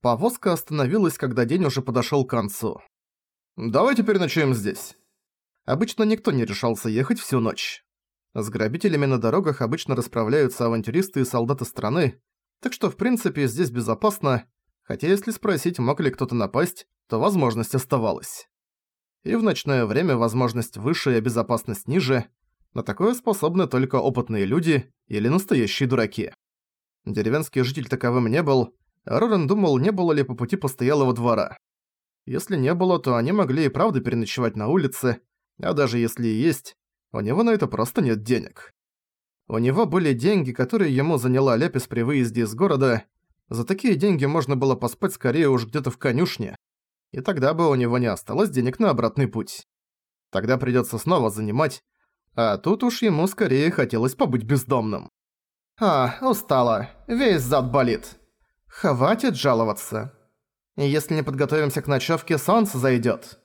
Повозка остановилась, когда день уже подошёл к концу. «Давайте переночуем здесь». Обычно никто не решался ехать всю ночь. С грабителями на дорогах обычно расправляются авантюристы и солдаты страны, так что в принципе здесь безопасно, хотя если спросить, мог ли кто-то напасть, то возможность оставалась. И в ночное время возможность выше, а безопасность ниже, на такое способны только опытные люди или настоящие дураки. Деревенский житель таковым не был, Рорен думал, не было ли по пути постоялого двора. Если не было, то они могли и правда переночевать на улице, а даже если и есть, у него на это просто нет денег. У него были деньги, которые ему заняла Лепис при выезде из города. За такие деньги можно было поспать скорее уж где-то в конюшне. И тогда бы у него не осталось денег на обратный путь. Тогда придётся снова занимать, а тут уж ему скорее хотелось побыть бездомным. «А, устала. Весь зад болит. Хватит жаловаться. Если не подготовимся к ночевке, солнце зайдёт».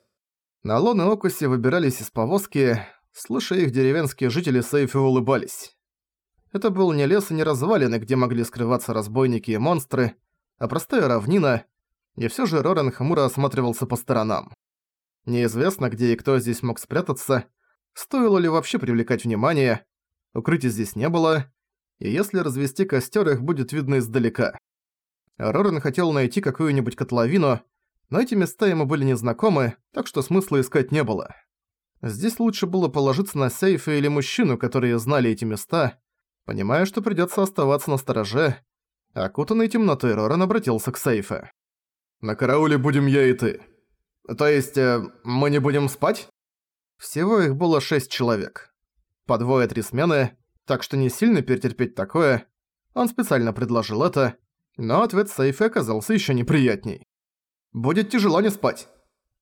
Налон и Окуси выбирались из повозки, слушая их деревенские жители Сейфи улыбались. Это был не лес и не развалины, где могли скрываться разбойники и монстры, а простая равнина, и всё же Рорен хмуро осматривался по сторонам. Неизвестно, где и кто здесь мог спрятаться, Стоило ли вообще привлекать внимание? Укрытий здесь не было, и если развести костер, их будет видно издалека. Рорен хотел найти какую-нибудь котловину, но эти места ему были незнакомы, так что смысла искать не было. Здесь лучше было положиться на сейфы или мужчину, которые знали эти места, понимая, что придётся оставаться на стороже. Окутанный темнотой Рорен обратился к сейфе. «На карауле будем я и ты. То есть, э, мы не будем спать?» Всего их было шесть человек. По двое-три смены, так что не сильно перетерпеть такое. Он специально предложил это, но ответ Сейфи оказался ещё неприятней. «Будет тяжело не спать.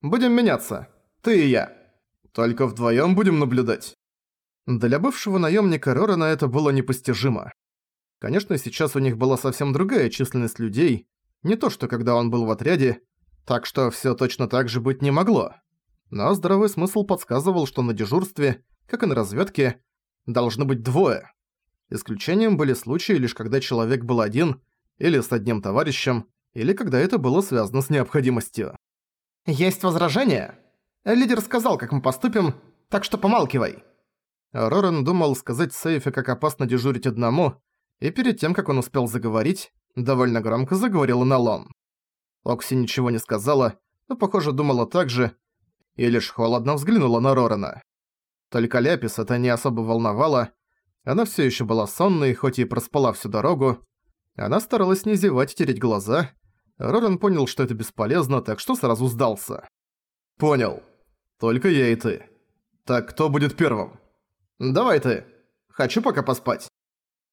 Будем меняться. Ты и я. Только вдвоём будем наблюдать». Для бывшего наёмника Рорана это было непостижимо. Конечно, сейчас у них была совсем другая численность людей, не то что когда он был в отряде, так что всё точно так же быть не могло но здравый смысл подсказывал, что на дежурстве, как и на разведке, должно быть двое. Исключением были случаи лишь когда человек был один, или с одним товарищем, или когда это было связано с необходимостью. «Есть возражения? Лидер сказал, как мы поступим, так что помалкивай». Рорен думал сказать Сейфе, как опасно дежурить одному, и перед тем, как он успел заговорить, довольно громко заговорила Налон. Окси ничего не сказала, но, похоже, думала так же, и лишь холодно взглянула на Рорана. Только Ляпис это не особо волновало, она все еще была сонной, хоть и проспала всю дорогу. Она старалась не зевать и тереть глаза. Роран понял, что это бесполезно, так что сразу сдался. «Понял. Только я и ты. Так кто будет первым?» «Давай ты. Хочу пока поспать».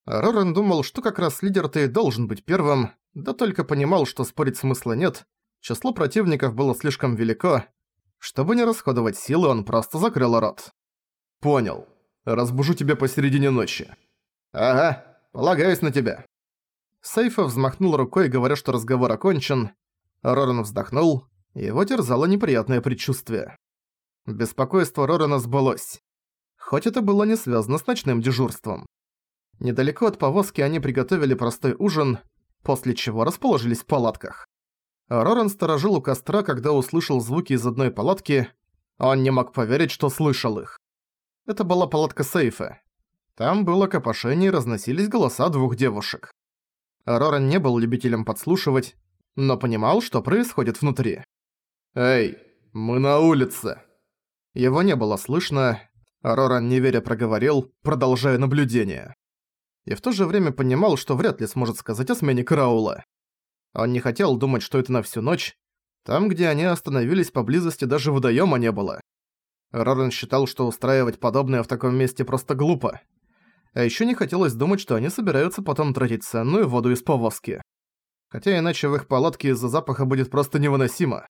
Роран думал, что как раз лидер-то и должен быть первым, да только понимал, что спорить смысла нет. Число противников было слишком велико, чтобы не расходовать силы, он просто закрыл рот. «Понял. Разбужу тебя посередине ночи». «Ага, полагаюсь на тебя». Сейфа взмахнул рукой, говоря, что разговор окончен. Роран вздохнул, его терзало неприятное предчувствие. Беспокойство Рорана сбылось. Хоть это было не связано с ночным дежурством. Недалеко от повозки они приготовили простой ужин, после чего расположились в палатках. Роран сторожил у костра, когда услышал звуки из одной палатки. Он не мог поверить, что слышал их. Это была палатка сейфа. Там было копошение и разносились голоса двух девушек. Роран не был любителем подслушивать, но понимал, что происходит внутри. «Эй, мы на улице!» Его не было слышно, Роран неверя проговорил, продолжая наблюдение. И в то же время понимал, что вряд ли сможет сказать о смене караула. Он не хотел думать, что это на всю ночь. Там, где они остановились поблизости, даже водоёма не было. Рорен считал, что устраивать подобное в таком месте просто глупо. А ещё не хотелось думать, что они собираются потом тратить ценную воду из повозки. Хотя иначе в их палатке из-за запаха будет просто невыносимо.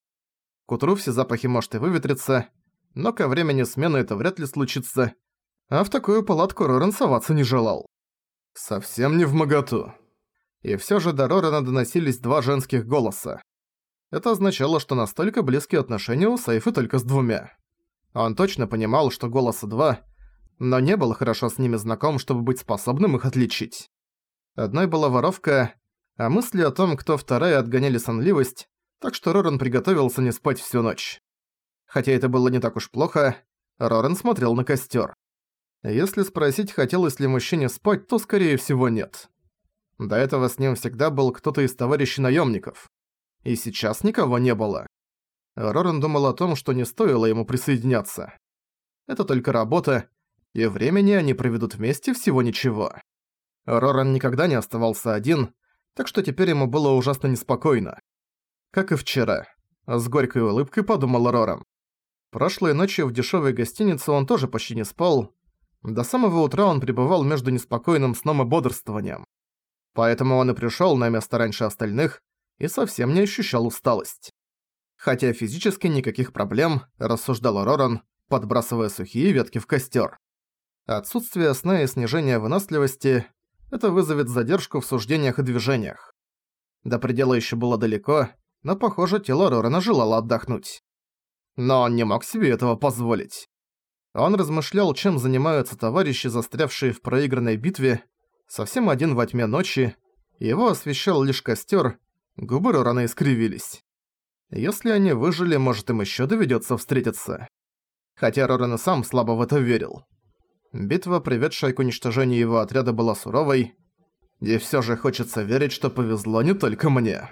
К утру все запахи может и выветриться, но ко времени смены это вряд ли случится, а в такую палатку Рорен соваться не желал. Совсем не в моготу и всё же до Рорана доносились два женских голоса. Это означало, что настолько близкие отношения у Сейфы только с двумя. Он точно понимал, что голоса два, но не был хорошо с ними знаком, чтобы быть способным их отличить. Одной была воровка, а мысли о том, кто вторая, отгоняли сонливость, так что Роран приготовился не спать всю ночь. Хотя это было не так уж плохо, Роран смотрел на костер. Если спросить, хотелось ли мужчине спать, то скорее всего нет. До этого с ним всегда был кто-то из товарищей наемников. И сейчас никого не было. Роран думал о том, что не стоило ему присоединяться. Это только работа, и времени они проведут вместе всего ничего. Роран никогда не оставался один, так что теперь ему было ужасно неспокойно. Как и вчера. С горькой улыбкой подумал Роран. Прошлой ночью в дешевой гостинице он тоже почти не спал. До самого утра он пребывал между неспокойным сном и бодрствованием. Поэтому он и пришёл на место раньше остальных и совсем не ощущал усталость. Хотя физически никаких проблем, рассуждал Роран, подбрасывая сухие ветки в костер. Отсутствие сна и снижение выносливости – это вызовет задержку в суждениях и движениях. До предела еще было далеко, но, похоже, тело Рорана желало отдохнуть. Но он не мог себе этого позволить. Он размышлял, чем занимаются товарищи, застрявшие в проигранной битве, совсем один во тьме ночи, его освещал лишь костер, губы Рорана искривились. Если они выжили, может им еще доведется встретиться. Хотя Роран сам слабо в это верил. Битва, приведшая к уничтожению его отряда, была суровой, и все же хочется верить, что повезло не только мне.